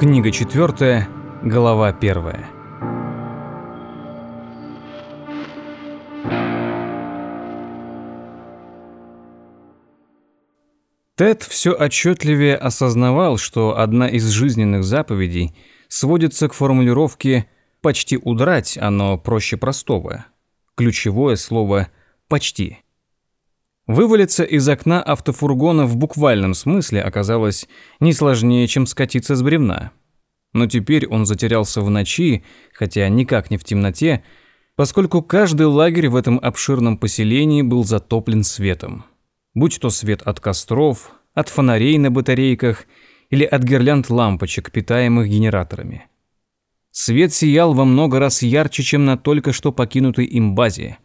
Книга четвертая, глава первая. Тед все отчетливее осознавал, что одна из жизненных заповедей сводится к формулировке «почти удрать», оно проще простого. Ключевое слово «почти». Вывалиться из окна автофургона в буквальном смысле оказалось не сложнее, чем скатиться с бревна. Но теперь он затерялся в ночи, хотя никак не в темноте, поскольку каждый лагерь в этом обширном поселении был затоплен светом. Будь то свет от костров, от фонарей на батарейках или от гирлянд лампочек, питаемых генераторами. Свет сиял во много раз ярче, чем на только что покинутой им базе.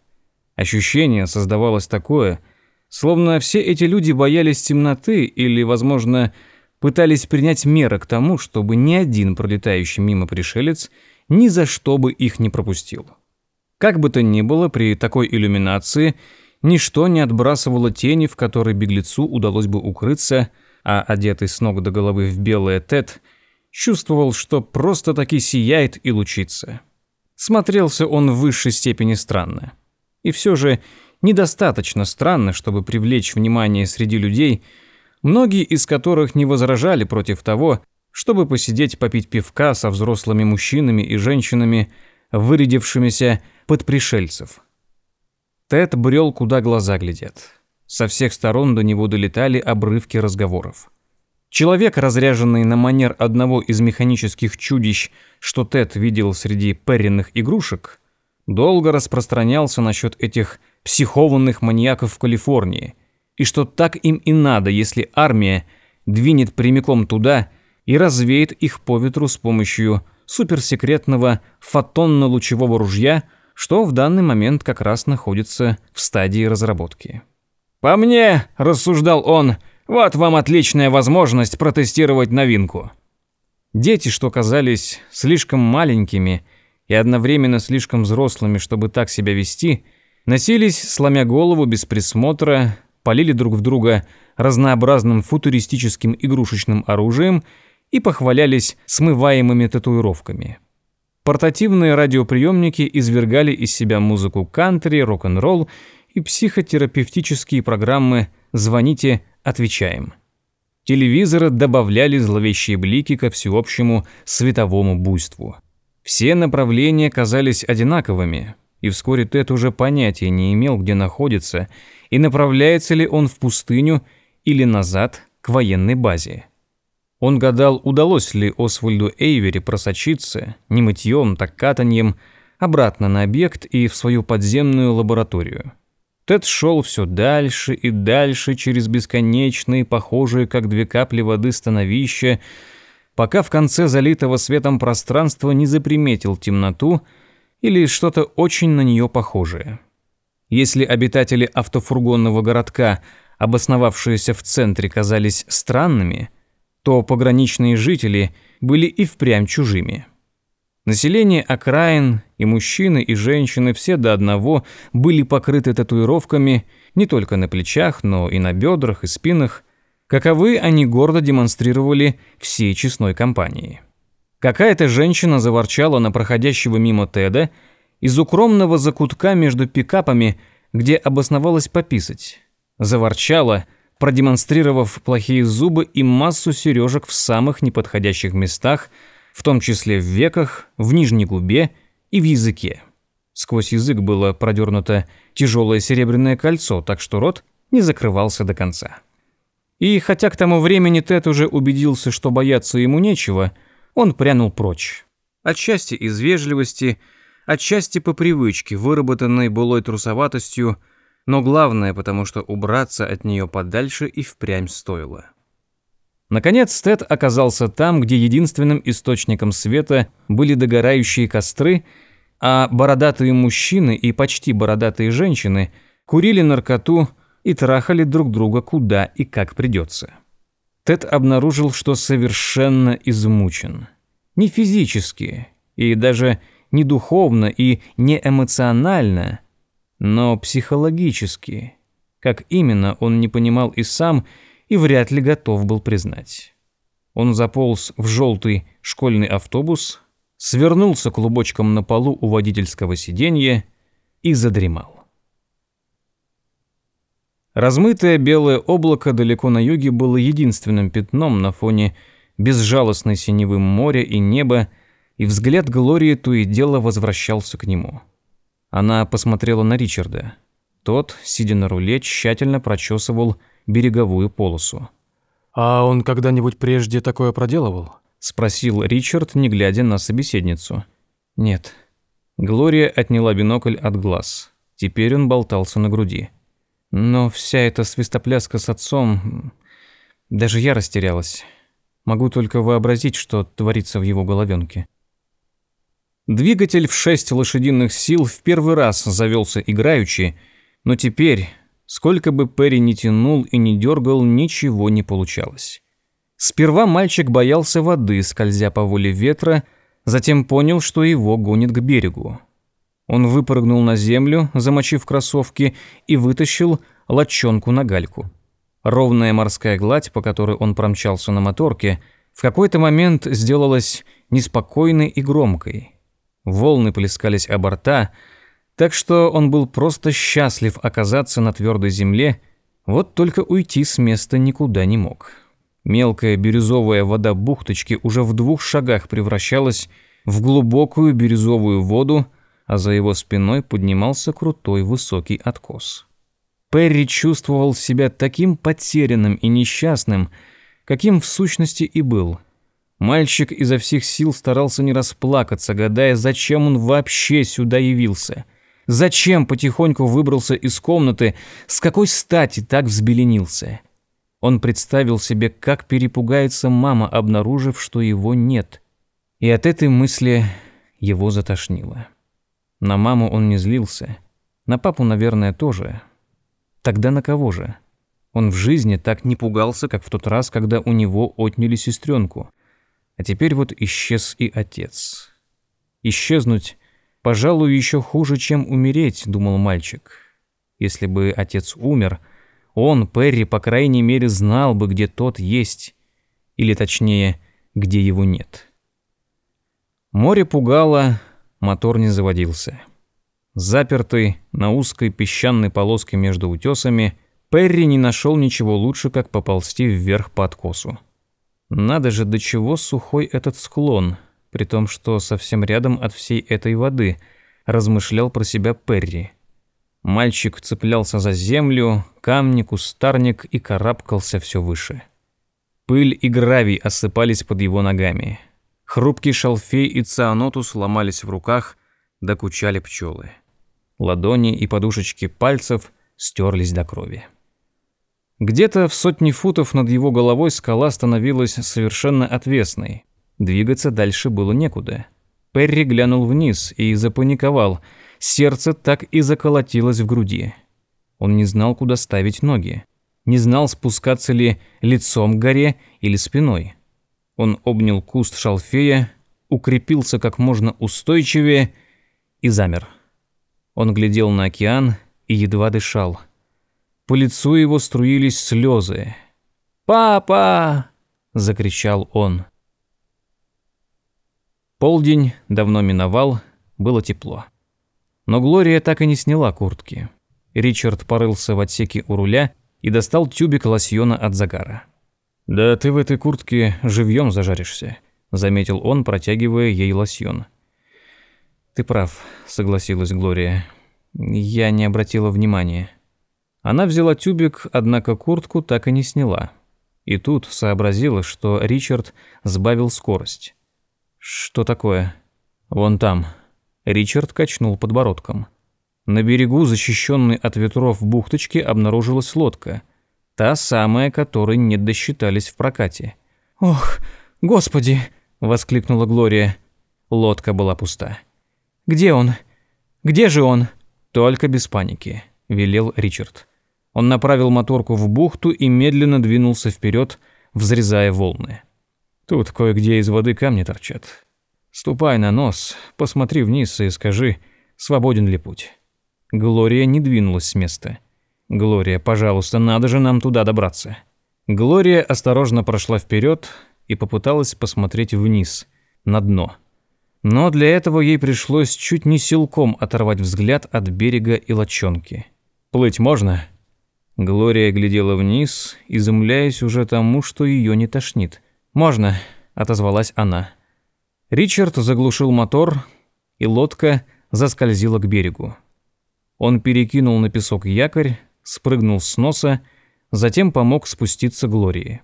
Ощущение создавалось такое – Словно все эти люди боялись темноты или, возможно, пытались принять меры к тому, чтобы ни один пролетающий мимо пришелец ни за что бы их не пропустил. Как бы то ни было, при такой иллюминации ничто не отбрасывало тени, в которой беглецу удалось бы укрыться, а одетый с ног до головы в белое Тед чувствовал, что просто-таки сияет и лучится. Смотрелся он в высшей степени странно. И все же недостаточно странно, чтобы привлечь внимание среди людей, многие из которых не возражали против того, чтобы посидеть попить пивка со взрослыми мужчинами и женщинами, вырядившимися под пришельцев. Тед брел, куда глаза глядят. Со всех сторон до него долетали обрывки разговоров. Человек, разряженный на манер одного из механических чудищ, что Тед видел среди перенных игрушек, долго распространялся насчет этих психованных маньяков в Калифорнии, и что так им и надо, если армия двинет прямиком туда и развеет их по ветру с помощью суперсекретного фотонно-лучевого ружья, что в данный момент как раз находится в стадии разработки. «По мне», — рассуждал он, — «вот вам отличная возможность протестировать новинку». Дети, что казались слишком маленькими и одновременно слишком взрослыми, чтобы так себя вести, — Носились, сломя голову без присмотра, полили друг в друга разнообразным футуристическим игрушечным оружием и похвалялись смываемыми татуировками. Портативные радиоприемники извергали из себя музыку кантри, рок-н-ролл и психотерапевтические программы «Звоните, отвечаем». Телевизоры добавляли зловещие блики ко всеобщему световому буйству. Все направления казались одинаковыми, и вскоре Тед уже понятия не имел, где находится, и направляется ли он в пустыню или назад к военной базе. Он гадал, удалось ли Освальду Эйвери просочиться, не мытьем, так катаньем, обратно на объект и в свою подземную лабораторию. Тед шел все дальше и дальше через бесконечные, похожие как две капли воды становища, пока в конце залитого светом пространства не заприметил темноту, или что-то очень на нее похожее. Если обитатели автофургонного городка, обосновавшиеся в центре, казались странными, то пограничные жители были и впрямь чужими. Население окраин, и мужчины, и женщины, все до одного, были покрыты татуировками не только на плечах, но и на бедрах и спинах, каковы они гордо демонстрировали всей честной компании. Какая-то женщина заворчала на проходящего мимо Теда из укромного закутка между пикапами, где обосновалась пописать. Заворчала, продемонстрировав плохие зубы и массу сережек в самых неподходящих местах, в том числе в веках, в нижней губе и в языке. Сквозь язык было продернуто тяжелое серебряное кольцо, так что рот не закрывался до конца. И хотя к тому времени Тед уже убедился, что бояться ему нечего – он прянул прочь. Отчасти из вежливости, отчасти по привычке, выработанной былой трусоватостью, но главное, потому что убраться от нее подальше и впрямь стоило. Наконец Тед оказался там, где единственным источником света были догорающие костры, а бородатые мужчины и почти бородатые женщины курили наркоту и трахали друг друга куда и как придется. Тед обнаружил, что совершенно измучен. Не физически, и даже не духовно и не эмоционально, но психологически. Как именно, он не понимал и сам, и вряд ли готов был признать. Он заполз в желтый школьный автобус, свернулся клубочком на полу у водительского сиденья и задремал. Размытое белое облако далеко на юге было единственным пятном на фоне безжалостной синевы моря и неба, и взгляд Глории то и дело возвращался к нему. Она посмотрела на Ричарда. Тот, сидя на руле, тщательно прочесывал береговую полосу. «А он когда-нибудь прежде такое проделывал?» — спросил Ричард, не глядя на собеседницу. «Нет». Глория отняла бинокль от глаз. Теперь он болтался на груди. Но вся эта свистопляска с отцом... Даже я растерялась. Могу только вообразить, что творится в его головенке. Двигатель в шесть лошадиных сил в первый раз завелся играючи, но теперь, сколько бы Перри ни тянул и не дергал, ничего не получалось. Сперва мальчик боялся воды, скользя по воле ветра, затем понял, что его гонит к берегу. Он выпрыгнул на землю, замочив кроссовки, и вытащил лодчонку на гальку. Ровная морская гладь, по которой он промчался на моторке, в какой-то момент сделалась неспокойной и громкой. Волны плескались о борта, так что он был просто счастлив оказаться на твердой земле, вот только уйти с места никуда не мог. Мелкая бирюзовая вода бухточки уже в двух шагах превращалась в глубокую бирюзовую воду, а за его спиной поднимался крутой высокий откос. Перри чувствовал себя таким потерянным и несчастным, каким в сущности и был. Мальчик изо всех сил старался не расплакаться, гадая, зачем он вообще сюда явился. Зачем потихоньку выбрался из комнаты, с какой стати так взбеленился. Он представил себе, как перепугается мама, обнаружив, что его нет. И от этой мысли его затошнило. На маму он не злился. На папу, наверное, тоже. Тогда на кого же? Он в жизни так не пугался, как в тот раз, когда у него отняли сестренку. А теперь вот исчез и отец. Исчезнуть, пожалуй, еще хуже, чем умереть, думал мальчик. Если бы отец умер, он, Перри, по крайней мере, знал бы, где тот есть. Или точнее, где его нет. Море пугало, мотор не заводился. Запертый на узкой песчаной полоске между утесами, Перри не нашел ничего лучше, как поползти вверх по откосу. Надо же, до чего сухой этот склон, при том, что совсем рядом от всей этой воды, размышлял про себя Перри. Мальчик цеплялся за землю, камни, кустарник и карабкался все выше. Пыль и гравий осыпались под его ногами. Хрупкий шалфей и цианотус ломались в руках, докучали пчелы. Ладони и подушечки пальцев стерлись до крови. Где-то в сотни футов над его головой скала становилась совершенно отвесной. Двигаться дальше было некуда. Перри глянул вниз и запаниковал. Сердце так и заколотилось в груди. Он не знал, куда ставить ноги. Не знал, спускаться ли лицом к горе или спиной. Он обнял куст шалфея, укрепился как можно устойчивее и замер. Он глядел на океан и едва дышал. По лицу его струились слезы. «Папа!» – закричал он. Полдень давно миновал, было тепло. Но Глория так и не сняла куртки. Ричард порылся в отсеке у руля и достал тюбик лосьона от загара. «Да ты в этой куртке живьем зажаришься», — заметил он, протягивая ей лосьон. «Ты прав», — согласилась Глория. «Я не обратила внимания». Она взяла тюбик, однако куртку так и не сняла. И тут сообразила, что Ричард сбавил скорость. «Что такое?» «Вон там». Ричард качнул подбородком. На берегу, защищенной от ветров бухточки, обнаружилась лодка — Та самая, которой не досчитались в прокате. «Ох, господи!» – воскликнула Глория. Лодка была пуста. «Где он? Где же он?» «Только без паники», – велел Ричард. Он направил моторку в бухту и медленно двинулся вперед, взрезая волны. «Тут кое-где из воды камни торчат. Ступай на нос, посмотри вниз и скажи, свободен ли путь». Глория не двинулась с места. «Глория, пожалуйста, надо же нам туда добраться». Глория осторожно прошла вперед, и попыталась посмотреть вниз, на дно. Но для этого ей пришлось чуть не силком оторвать взгляд от берега и лодчонки. «Плыть можно?» Глория глядела вниз, изумляясь уже тому, что ее не тошнит. «Можно», — отозвалась она. Ричард заглушил мотор, и лодка заскользила к берегу. Он перекинул на песок якорь, спрыгнул с носа, затем помог спуститься Глории.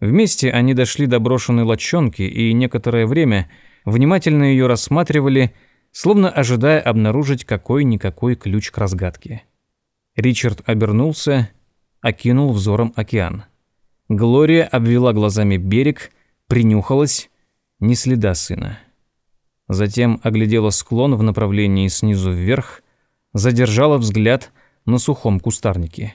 Вместе они дошли до брошенной лодчонки и некоторое время внимательно ее рассматривали, словно ожидая обнаружить какой-никакой ключ к разгадке. Ричард обернулся, окинул взором океан. Глория обвела глазами берег, принюхалась, ни следа сына. Затем оглядела склон в направлении снизу вверх, задержала взгляд на сухом кустарнике.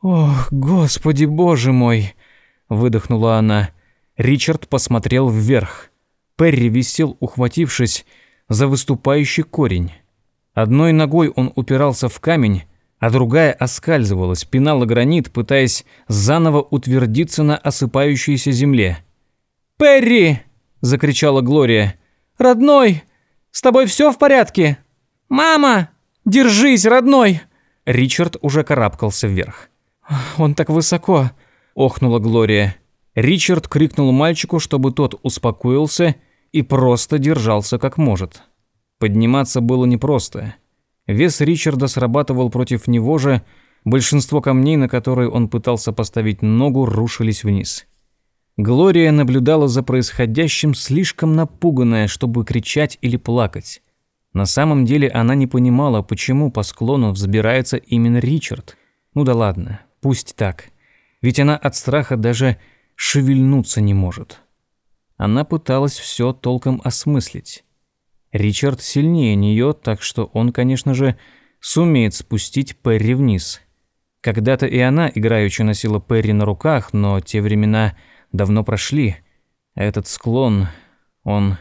«Ох, господи боже мой!» – выдохнула она. Ричард посмотрел вверх. Перри висел, ухватившись за выступающий корень. Одной ногой он упирался в камень, а другая оскальзывалась, пинала гранит, пытаясь заново утвердиться на осыпающейся земле. «Перри!» – закричала Глория. «Родной! С тобой все в порядке? Мама! Держись, родной!» Ричард уже карабкался вверх. «Он так высоко!» – охнула Глория. Ричард крикнул мальчику, чтобы тот успокоился и просто держался как может. Подниматься было непросто. Вес Ричарда срабатывал против него же, большинство камней, на которые он пытался поставить ногу, рушились вниз. Глория наблюдала за происходящим слишком напуганная, чтобы кричать или плакать. На самом деле она не понимала, почему по склону взбирается именно Ричард. Ну да ладно, пусть так. Ведь она от страха даже шевельнуться не может. Она пыталась все толком осмыслить. Ричард сильнее нее, так что он, конечно же, сумеет спустить Перри вниз. Когда-то и она играючи носила Перри на руках, но те времена давно прошли. Этот склон, он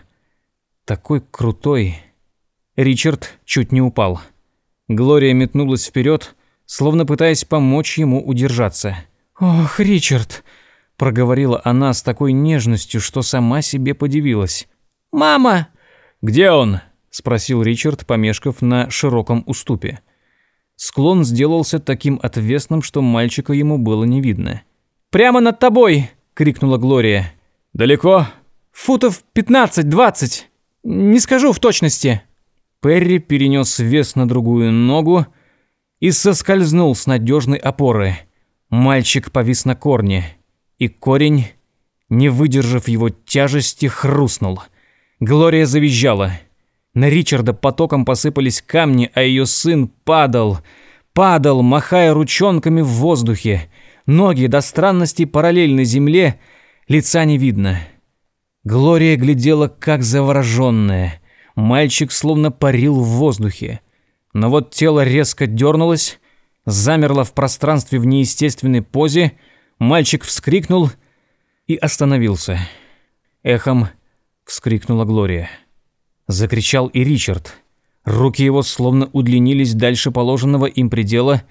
такой крутой. Ричард чуть не упал. Глория метнулась вперед, словно пытаясь помочь ему удержаться. «Ох, Ричард!» – проговорила она с такой нежностью, что сама себе подивилась. «Мама!» «Где он?» – спросил Ричард, помешков на широком уступе. Склон сделался таким отвесным, что мальчика ему было не видно. «Прямо над тобой!» крикнула Глория. Далеко? Футов 15-20. Не скажу в точности. Перри перенес вес на другую ногу и соскользнул с надежной опоры. Мальчик повис на корне, и корень, не выдержав его тяжести, хрустнул. Глория завизжала. На Ричарда потоком посыпались камни, а ее сын падал, падал, махая ручонками в воздухе. Ноги до странности параллельны земле, лица не видно. Глория глядела как завороженная. Мальчик словно парил в воздухе. Но вот тело резко дернулось, замерло в пространстве в неестественной позе, мальчик вскрикнул и остановился. Эхом вскрикнула Глория. Закричал и Ричард. Руки его словно удлинились дальше положенного им предела,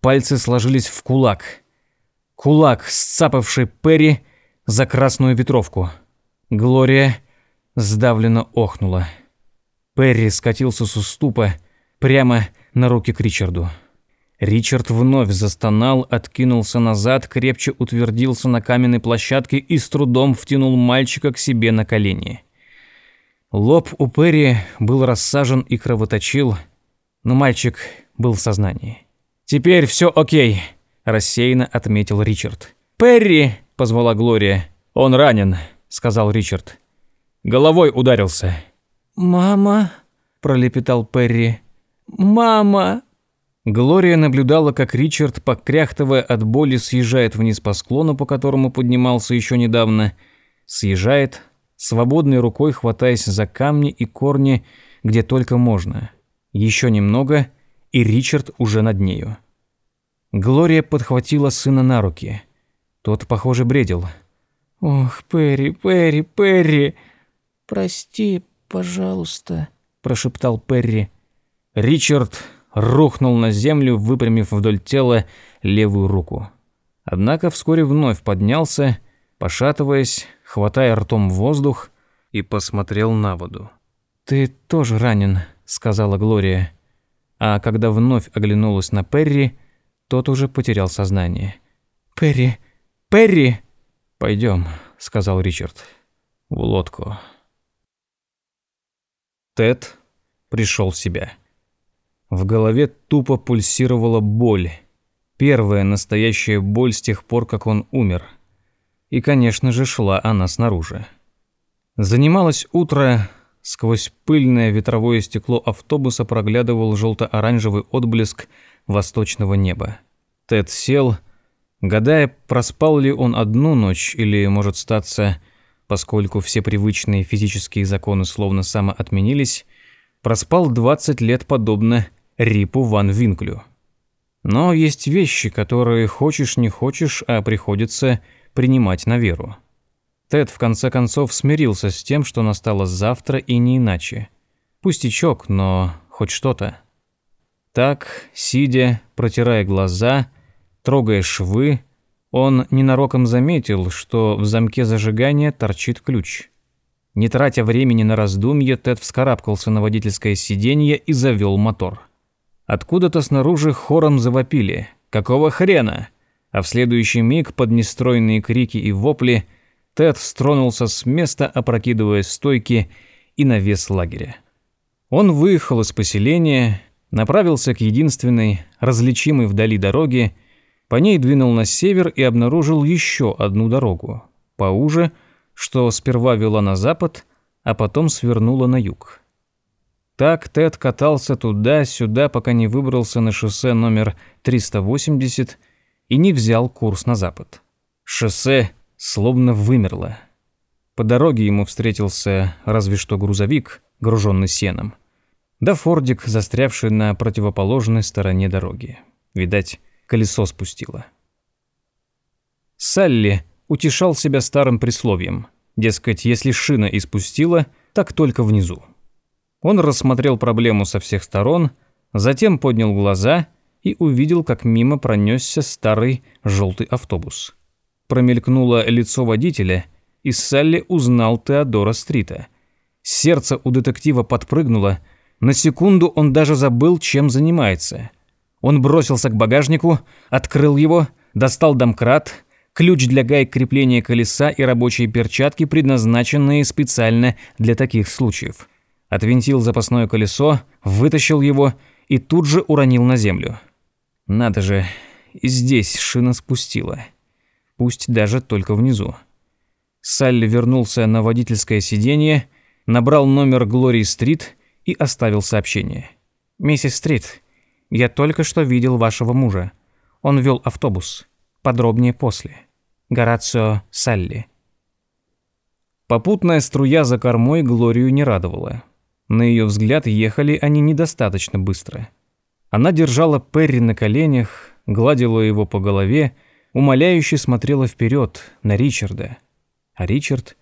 пальцы сложились в кулак. Кулак, сцапавший Перри за красную ветровку. Глория сдавленно охнула. Перри скатился с уступа прямо на руки к Ричарду. Ричард вновь застонал, откинулся назад, крепче утвердился на каменной площадке и с трудом втянул мальчика к себе на колени. Лоб у Перри был рассажен и кровоточил, но мальчик был в сознании. «Теперь все окей», рассеянно отметил Ричард. «Перри!» – позвала Глория. «Он ранен», – сказал Ричард. «Головой ударился». «Мама!» – пролепетал Перри. «Мама!» Глория наблюдала, как Ричард, покряхтывая от боли, съезжает вниз по склону, по которому поднимался еще недавно. Съезжает, свободной рукой хватаясь за камни и корни, где только можно. Еще немного, и Ричард уже над нею. Глория подхватила сына на руки. Тот, похоже, бредил. «Ох, Перри, Перри, Перри! Прости, пожалуйста», – прошептал Перри. Ричард рухнул на землю, выпрямив вдоль тела левую руку. Однако вскоре вновь поднялся, пошатываясь, хватая ртом воздух, и посмотрел на воду. «Ты тоже ранен», — сказала Глория. А когда вновь оглянулась на Перри, тот уже потерял сознание. «Перри! Перри!» «Пойдем», — сказал Ричард. «В лодку». Тед пришел в себя. В голове тупо пульсировала боль. Первая настоящая боль с тех пор, как он умер. И, конечно же, шла она снаружи. Занималось утро, сквозь пыльное ветровое стекло автобуса проглядывал желто-оранжевый отблеск восточного неба. Тед сел, гадая, проспал ли он одну ночь или, может статься, поскольку все привычные физические законы словно самоотменились, проспал 20 лет подобно Рипу Ван Винклю. Но есть вещи, которые хочешь не хочешь, а приходится принимать на веру. Тед в конце концов смирился с тем, что настало завтра и не иначе. Пустячок, но хоть что-то. Так, сидя, протирая глаза, трогая швы, он ненароком заметил, что в замке зажигания торчит ключ. Не тратя времени на раздумье, Тед вскарабкался на водительское сиденье и завел мотор. Откуда-то снаружи хором завопили «Какого хрена?», а в следующий миг под нестройные крики и вопли Тед стронулся с места, опрокидывая стойки и навес лагеря. Он выехал из поселения, направился к единственной, различимой вдали дороге, по ней двинул на север и обнаружил еще одну дорогу, поуже, что сперва вела на запад, а потом свернула на юг. Так Тед катался туда-сюда, пока не выбрался на шоссе номер 380 и не взял курс на запад. Шоссе словно вымерло. По дороге ему встретился разве что грузовик, груженный сеном, да фордик, застрявший на противоположной стороне дороги. Видать, колесо спустило. Салли утешал себя старым присловием. Дескать, если шина испустила, так только внизу. Он рассмотрел проблему со всех сторон, затем поднял глаза и увидел, как мимо пронесся старый желтый автобус. Промелькнуло лицо водителя, и Салли узнал Теодора Стрита. Сердце у детектива подпрыгнуло, на секунду он даже забыл, чем занимается. Он бросился к багажнику, открыл его, достал домкрат, ключ для гаек крепления колеса и рабочие перчатки, предназначенные специально для таких случаев. Отвинтил запасное колесо, вытащил его и тут же уронил на землю. Надо же, и здесь шина спустила. Пусть даже только внизу. Салли вернулся на водительское сиденье, набрал номер Глории Стрит и оставил сообщение. «Миссис Стрит, я только что видел вашего мужа. Он вел автобус. Подробнее после. Горацио Салли». Попутная струя за кормой Глорию не радовала. На ее взгляд ехали они недостаточно быстро. Она держала Перри на коленях, гладила его по голове, умоляюще смотрела вперед на Ричарда. А Ричард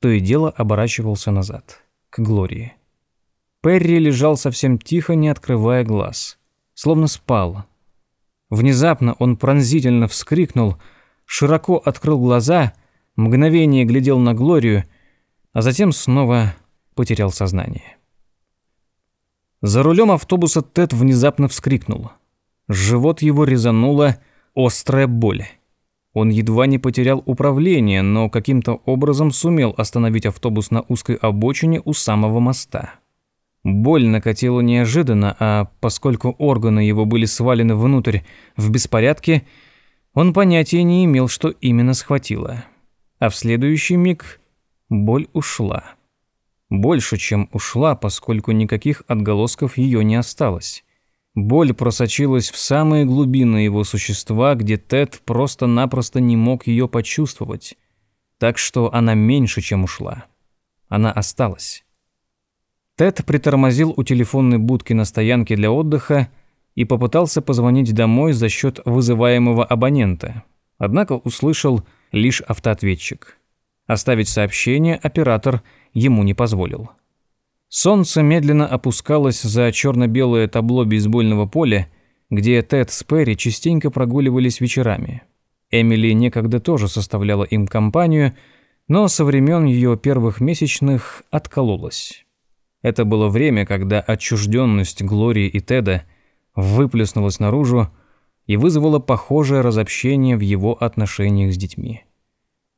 то и дело оборачивался назад, к Глории. Перри лежал совсем тихо, не открывая глаз, словно спал. Внезапно он пронзительно вскрикнул, широко открыл глаза, мгновение глядел на Глорию, а затем снова потерял сознание. За рулем автобуса Тед внезапно вскрикнул. Живот его резанула острая боль. Он едва не потерял управление, но каким-то образом сумел остановить автобус на узкой обочине у самого моста. Боль накатила неожиданно, а поскольку органы его были свалены внутрь в беспорядке, он понятия не имел, что именно схватило. А в следующий миг боль ушла. Больше, чем ушла, поскольку никаких отголосков ее не осталось. Боль просочилась в самые глубины его существа, где Тед просто-напросто не мог ее почувствовать. Так что она меньше, чем ушла. Она осталась. Тед притормозил у телефонной будки на стоянке для отдыха и попытался позвонить домой за счет вызываемого абонента. Однако услышал лишь автоответчик. Оставить сообщение оператор ему не позволил. Солнце медленно опускалось за черно-белое табло бейсбольного поля, где Тед с Перри частенько прогуливались вечерами. Эмили некогда тоже составляла им компанию, но со времен ее первых месячных откололась. Это было время, когда отчужденность Глории и Теда выплеснулась наружу и вызвала похожее разобщение в его отношениях с детьми.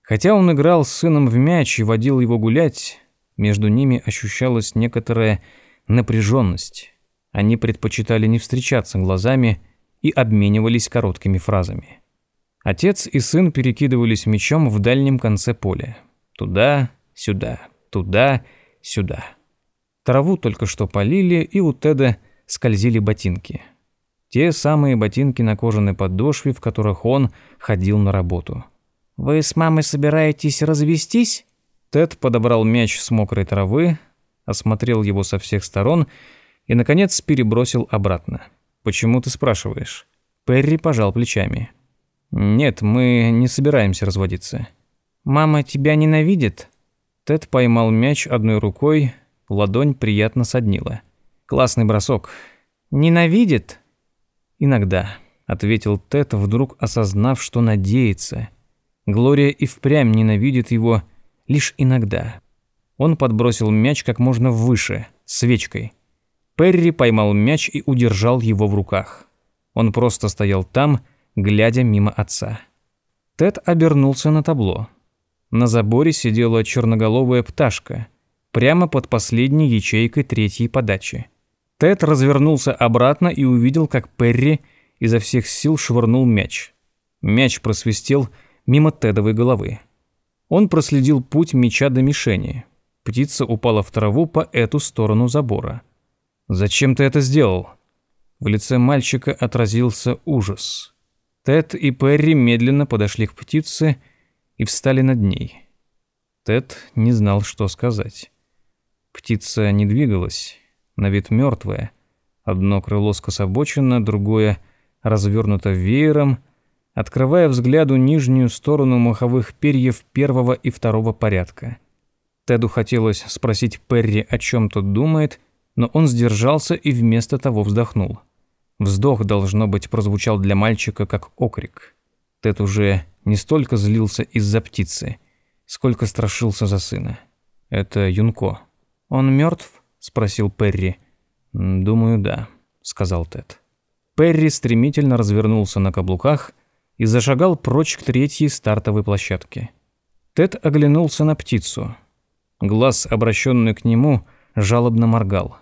Хотя он играл с сыном в мяч и водил его гулять, между ними ощущалась некоторая напряженность. Они предпочитали не встречаться глазами и обменивались короткими фразами. Отец и сын перекидывались мячом в дальнем конце поля. Туда, сюда, туда, сюда. Траву только что полили, и у Теда скользили ботинки. Те самые ботинки на кожаной подошве, в которых он ходил на работу. «Вы с мамой собираетесь развестись?» Тед подобрал мяч с мокрой травы, осмотрел его со всех сторон и, наконец, перебросил обратно. «Почему ты спрашиваешь?» Перри пожал плечами. «Нет, мы не собираемся разводиться». «Мама тебя ненавидит?» Тед поймал мяч одной рукой, ладонь приятно соднила. «Классный бросок». «Ненавидит?» «Иногда», — ответил Тед, вдруг осознав, что надеется. Глория и впрямь ненавидит его лишь иногда. Он подбросил мяч как можно выше, свечкой. Перри поймал мяч и удержал его в руках. Он просто стоял там, глядя мимо отца. Тед обернулся на табло. На заборе сидела черноголовая пташка, прямо под последней ячейкой третьей подачи. Тед развернулся обратно и увидел, как Перри изо всех сил швырнул мяч. Мяч просвистел мимо Тедовой головы. Он проследил путь мяча до мишени. Птица упала в траву по эту сторону забора. «Зачем ты это сделал?» В лице мальчика отразился ужас. Тед и Перри медленно подошли к птице и встали над ней. Тед не знал, что сказать. Птица не двигалась, на вид мертвая. Одно крыло скособочено, другое развернуто веером, открывая взгляду нижнюю сторону маховых перьев первого и второго порядка. Теду хотелось спросить Перри, о чем тот думает, но он сдержался и вместо того вздохнул. Вздох, должно быть, прозвучал для мальчика как окрик. Тед уже не столько злился из-за птицы, сколько страшился за сына. Это Юнко. «Он мертв?» – спросил Перри. «Думаю, да», – сказал Тед. Перри стремительно развернулся на каблуках и зашагал прочь к третьей стартовой площадке. Тед оглянулся на птицу. Глаз, обращенный к нему, жалобно моргал.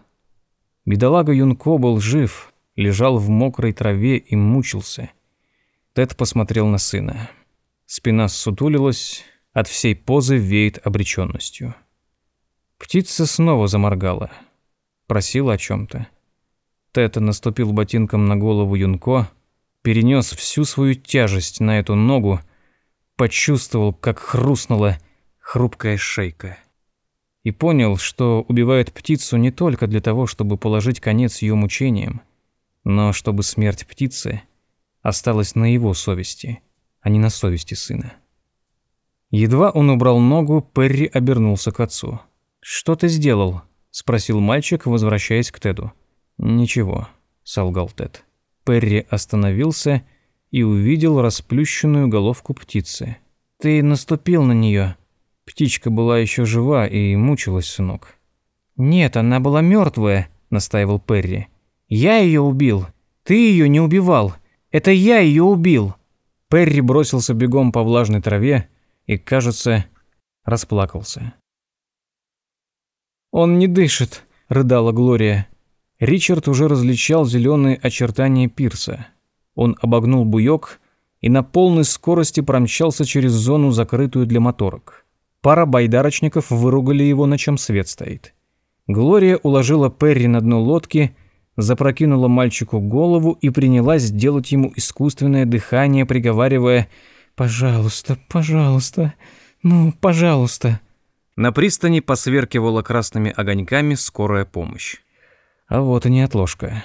Бедолага Юнко был жив, лежал в мокрой траве и мучился. Тед посмотрел на сына. Спина ссутулилась, от всей позы веет обреченностью. Птица снова заморгала. Просила о чем-то. Тед наступил ботинком на голову Юнко, перенес всю свою тяжесть на эту ногу, почувствовал, как хрустнула хрупкая шейка. И понял, что убивает птицу не только для того, чтобы положить конец ее мучениям, но чтобы смерть птицы осталась на его совести – а не на совести сына. Едва он убрал ногу, Перри обернулся к отцу. «Что ты сделал?» – спросил мальчик, возвращаясь к Теду. «Ничего», – солгал Тед. Перри остановился и увидел расплющенную головку птицы. «Ты наступил на нее. Птичка была еще жива и мучилась, сынок. «Нет, она была мертвая», – настаивал Перри. «Я ее убил. Ты ее не убивал. Это я ее убил». Перри бросился бегом по влажной траве и, кажется, расплакался. «Он не дышит», — рыдала Глория. Ричард уже различал зеленые очертания пирса. Он обогнул буёк и на полной скорости промчался через зону, закрытую для моторок. Пара байдарочников выругали его, на чем свет стоит. Глория уложила Перри на дно лодки запрокинула мальчику голову и принялась делать ему искусственное дыхание, приговаривая «Пожалуйста, пожалуйста, ну, пожалуйста». На пристани посверкивала красными огоньками скорая помощь. А вот и неотложка.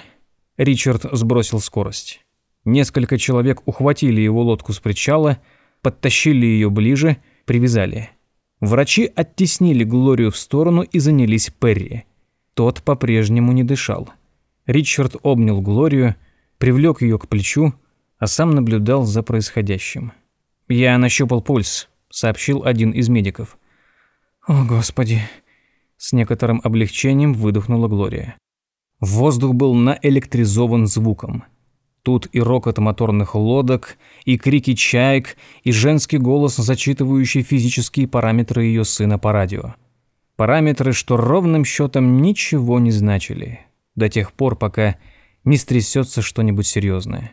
Ричард сбросил скорость. Несколько человек ухватили его лодку с причала, подтащили ее ближе, привязали. Врачи оттеснили Глорию в сторону и занялись Перри. Тот по-прежнему не дышал. Ричард обнял Глорию, привлек ее к плечу, а сам наблюдал за происходящим. «Я нащупал пульс», — сообщил один из медиков. «О, Господи!» С некоторым облегчением выдохнула Глория. Воздух был наэлектризован звуком. Тут и рокот моторных лодок, и крики чаек, и женский голос, зачитывающий физические параметры ее сына по радио. Параметры, что ровным счетом ничего не значили, до тех пор, пока не стрясется что-нибудь серьезное.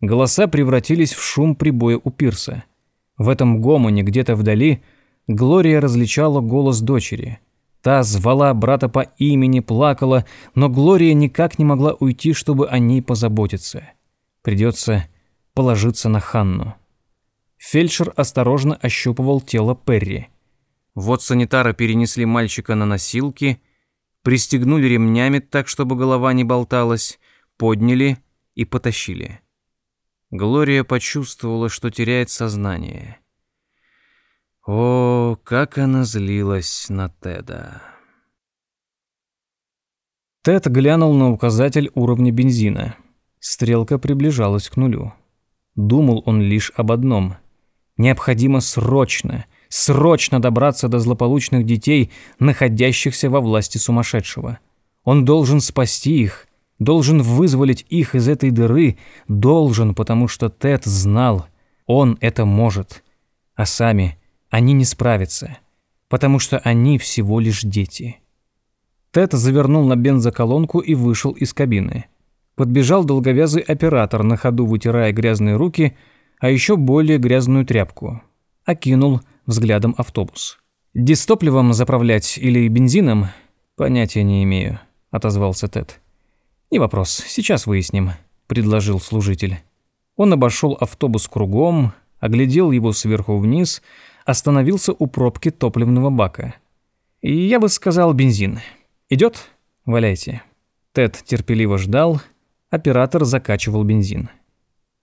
Голоса превратились в шум прибоя у пирса. В этом гомоне где-то вдали Глория различала голос дочери. Та звала брата по имени, плакала, но Глория никак не могла уйти, чтобы о ней позаботиться. Придется положиться на Ханну. Фельдшер осторожно ощупывал тело Перри. Вот санитары перенесли мальчика на носилки, пристегнули ремнями так, чтобы голова не болталась, подняли и потащили. Глория почувствовала, что теряет сознание. О, как она злилась на Теда. Тед глянул на указатель уровня бензина. Стрелка приближалась к нулю. Думал он лишь об одном. Необходимо срочно, срочно добраться до злополучных детей, находящихся во власти сумасшедшего. Он должен спасти их, должен вызволить их из этой дыры, должен, потому что Тед знал, он это может. А сами они не справятся, потому что они всего лишь дети. Тед завернул на бензоколонку и вышел из кабины. Подбежал долговязый оператор, на ходу вытирая грязные руки, а еще более грязную тряпку. Окинул взглядом автобус. «Дистопливом заправлять или бензином? Понятия не имею», — отозвался Тед. «Не вопрос, сейчас выясним», — предложил служитель. Он обошел автобус кругом, оглядел его сверху вниз — остановился у пробки топливного бака. И я бы сказал бензин. Идет? Валяйте. Тед терпеливо ждал, оператор закачивал бензин.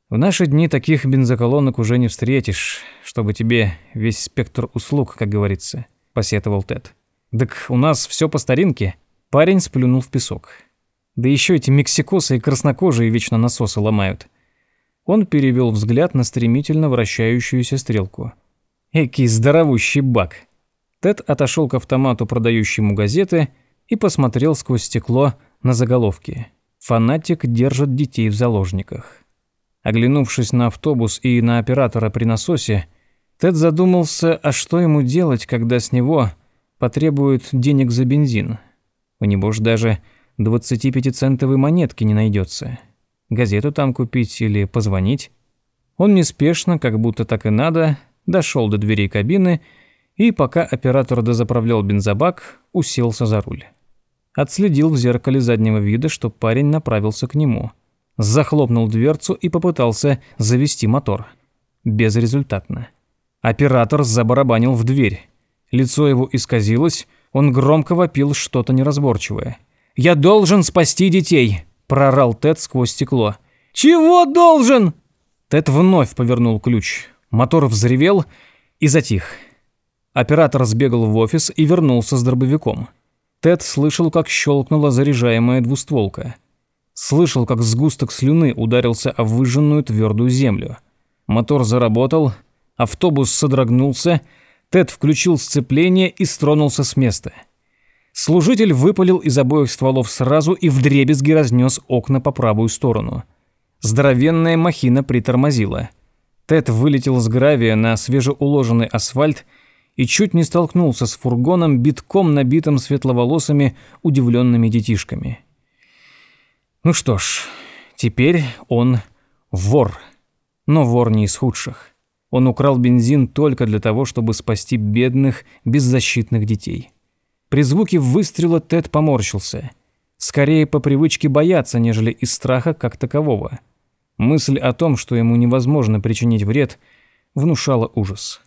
В наши дни таких бензоколонок уже не встретишь, чтобы тебе весь спектр услуг, как говорится, посетовал Тед. Так у нас все по старинке. Парень сплюнул в песок. Да еще эти мексикосы и краснокожие вечно насосы ломают. Он перевел взгляд на стремительно вращающуюся стрелку. Экий здоровущий бак. Тед отошел к автомату, продающему газеты, и посмотрел сквозь стекло на заголовки. «Фанатик держит детей в заложниках». Оглянувшись на автобус и на оператора при насосе, Тед задумался, а что ему делать, когда с него потребуют денег за бензин. У него ж даже 25-центовой монетки не найдется. Газету там купить или позвонить. Он неспешно, как будто так и надо, дошел до дверей кабины и, пока оператор дозаправлял бензобак, уселся за руль. Отследил в зеркале заднего вида, что парень направился к нему. Захлопнул дверцу и попытался завести мотор. Безрезультатно. Оператор забарабанил в дверь. Лицо его исказилось, он громко вопил что-то неразборчивое. «Я должен спасти детей!» – прорал Тед сквозь стекло. «Чего должен?» Тед вновь повернул ключ. Мотор взревел и затих. Оператор сбегал в офис и вернулся с дробовиком. Тед слышал, как щелкнула заряжаемая двустволка. Слышал, как сгусток слюны ударился о выжженную твердую землю. Мотор заработал, автобус содрогнулся, Тед включил сцепление и стронулся с места. Служитель выпалил из обоих стволов сразу и вдребезги разнес окна по правую сторону. Здоровенная махина притормозила – Тед вылетел с гравия на свежеуложенный асфальт и чуть не столкнулся с фургоном, битком набитым светловолосыми, удивленными детишками. Ну что ж, теперь он вор. Но вор не из худших. Он украл бензин только для того, чтобы спасти бедных, беззащитных детей. При звуке выстрела Тед поморщился. Скорее по привычке бояться, нежели из страха как такового. Мысль о том, что ему невозможно причинить вред, внушала ужас.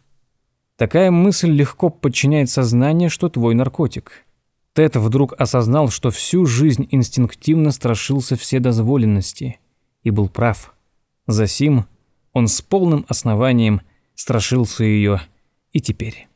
Такая мысль легко подчиняет сознание, что твой наркотик. Тед вдруг осознал, что всю жизнь инстинктивно страшился вседозволенности. И был прав. Засим он с полным основанием страшился ее и теперь.